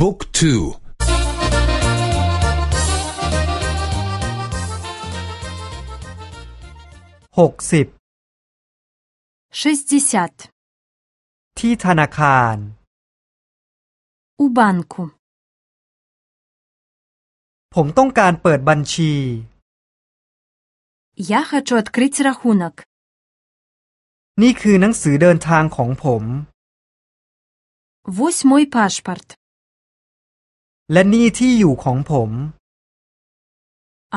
บุ๊กทูหกสิบที่ธนาคาร у банку ผมต้องการเปิดบัญชี Я хочу открыть рахунок นี่คือหนังสือเดินทางของผม Вось мой пашпорт และนี่ที่อยู่ของผม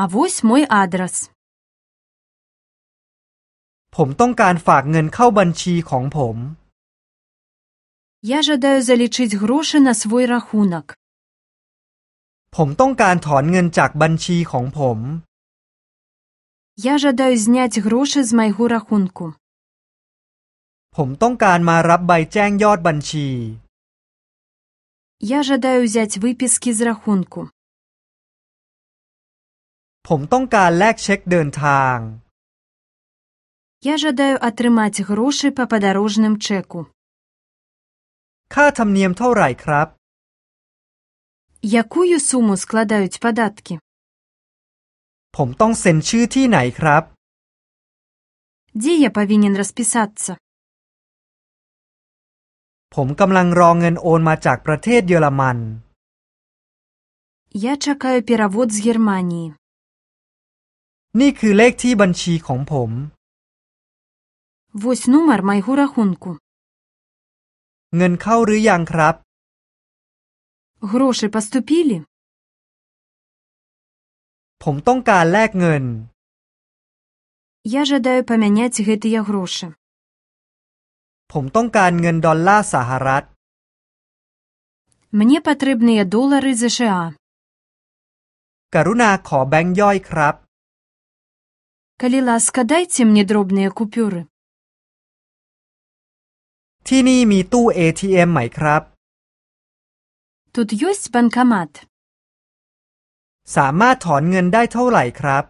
А вось мой адрес ผมต้องการฝากเงินเข้าบัญชีของผม Я жадаю залічыць грошы на свой рахунок ผมต้องการถอนเงินจากบัญชีของผม Я жадаю зняць грошы з майго рахунку ผมต้องการมารับใบแจ้งยอดบัญชี Я жадаю взять выписки з рахунку ผมต้องการแลกเช็คเดินทาง Я жадаю атрымаць грошы па падарожным чэку ค่าธรรมเนียมเท่าไหร่ครับ Якую суму складаюць падаткі ผมต้องเซ็นชื่อที่ไหนครับ Дзе я павінен распісацца ผมกำลังรอเงินโอนมาจากประเทศเยอรมัน Я чакаю перавод з Германіі นี่คือเลขที่บัญชีของผม Вось нумар майго рахунку เงินเข้าหรือยังครับ Грошы паступілі ผมต้องการแลกเงิน Я жадаю памяняць гэтыя грошы ผมต้องการเงินดอลลาร์สหรัฐ Мне патрэбныя долары ЗША กรุณาขอแบงค์ย่อยครับ Калі ласка, дайце мне дробныя купюры ที่นี่มีตู้ ATM ไหมครับ Тут ёсць банкамат สามารถถอนเงินได้เท่าไหร่ครับ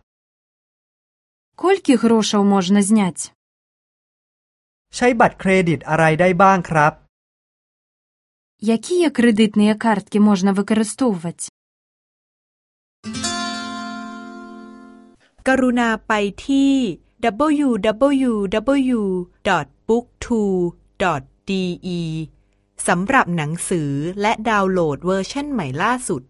Колькі грошаў можна зняць ใช้บัตรเครดิตอะไรได้บ้างครับ Якія крэдытныя карткі можна выкарыстоўваць กรุณาไปที่ www.booktwo.de สำหรับหนังสือและดาวน์โหลดเวอร์ชันใหม่ล่าสุด